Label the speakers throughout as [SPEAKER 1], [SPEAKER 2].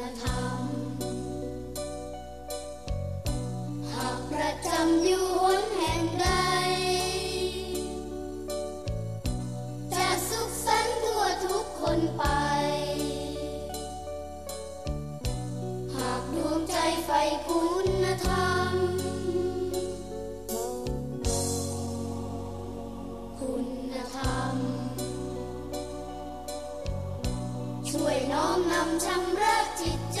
[SPEAKER 1] หากประจำอยู่หนแห่งใด จะสุขสันต์ทั่วทุกคนไป หากดวงใจไฟคุณธรรม ช่วยน้อมนำชำระจิตใจ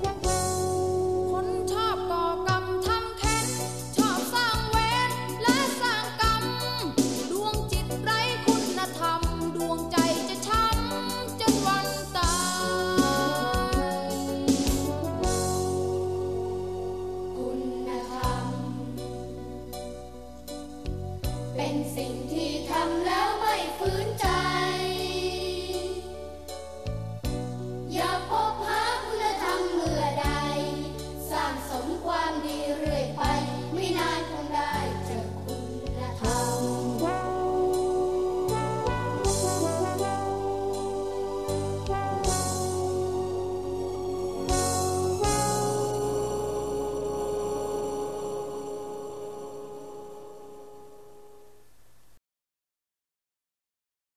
[SPEAKER 2] and